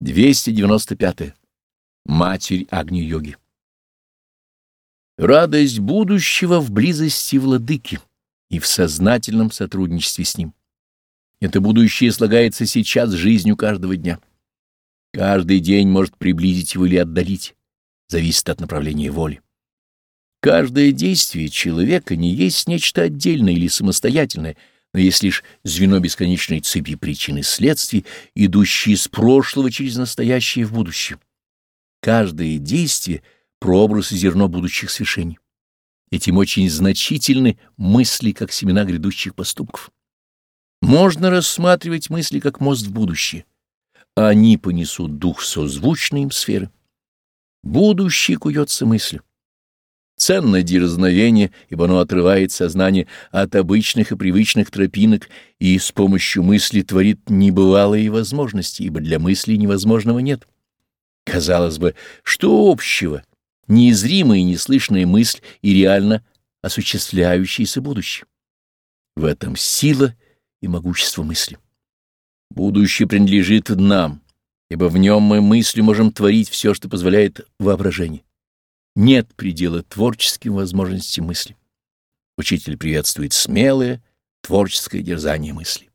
295. Матерь Агни-йоги. Радость будущего в близости владыки и в сознательном сотрудничестве с ним. Это будущее слагается сейчас жизнью каждого дня. Каждый день может приблизить его или отдалить, зависит от направления воли. Каждое действие человека не есть нечто отдельное или самостоятельное, но есть лишь звено бесконечной цепи причин и следствий, идущие из прошлого через настоящее в будущее. Каждое действие — прообраз и зерно будущих свершений. Этим очень значительны мысли, как семена грядущих поступков. Можно рассматривать мысли как мост в будущее. Они понесут дух созвучной им сферы. Будущее куется мыслью. Ценно дерзновение, ибо оно отрывает сознание от обычных и привычных тропинок и с помощью мысли творит небывалые возможности, ибо для мысли невозможного нет. Казалось бы, что общего, неизримая и неслышная мысль и реально осуществляющееся будущее? В этом сила и могущество мысли. Будущее принадлежит нам, ибо в нем мы мыслью можем творить все, что позволяет воображение. Нет предела творческим возможностям мысли. Учитель приветствует смелое, творческое дерзание мысли.